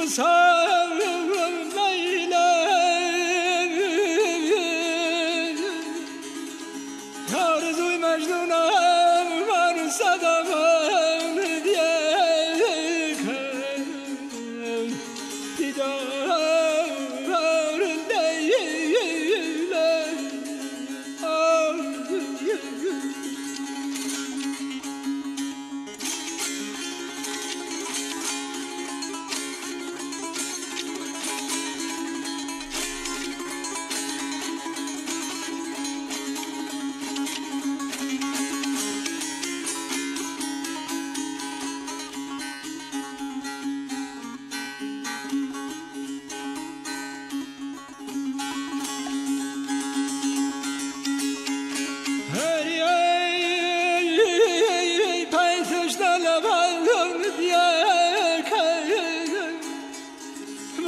suicide.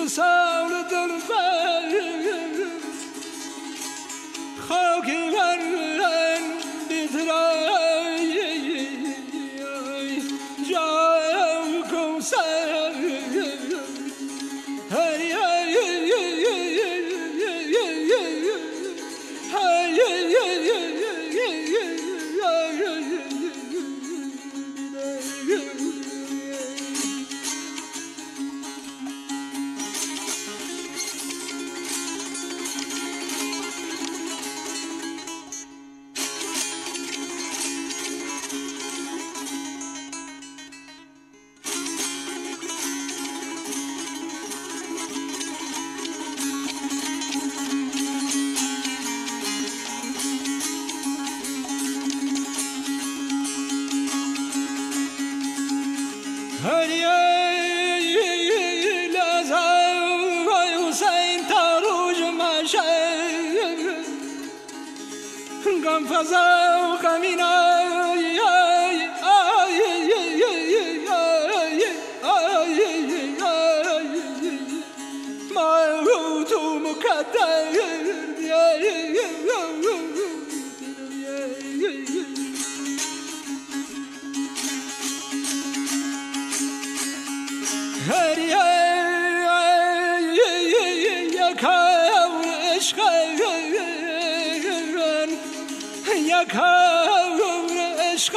مساولة الفايق خوكي غرق موت مكدر هر يا كون عشقان يا كون شکر عشق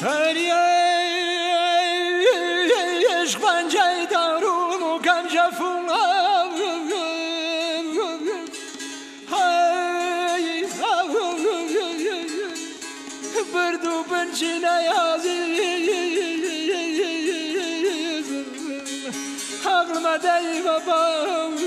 Her yer Şkvancay darunu kamca funga Birdu bençine yazıyım Aklıma değil babam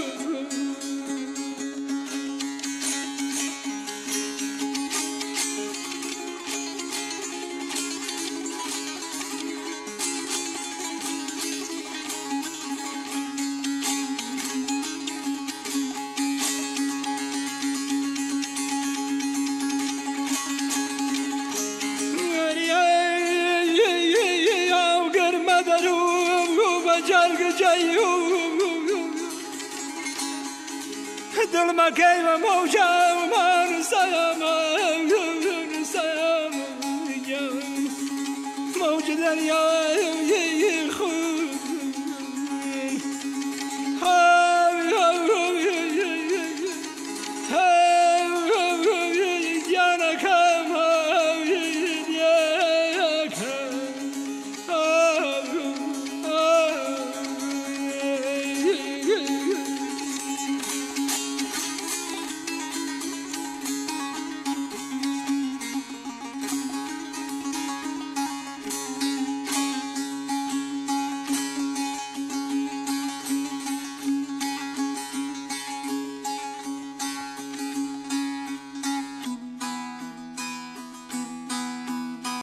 gıcar gıcay Dilma keyve mavca umar sayamam sayamam Mavca deryayım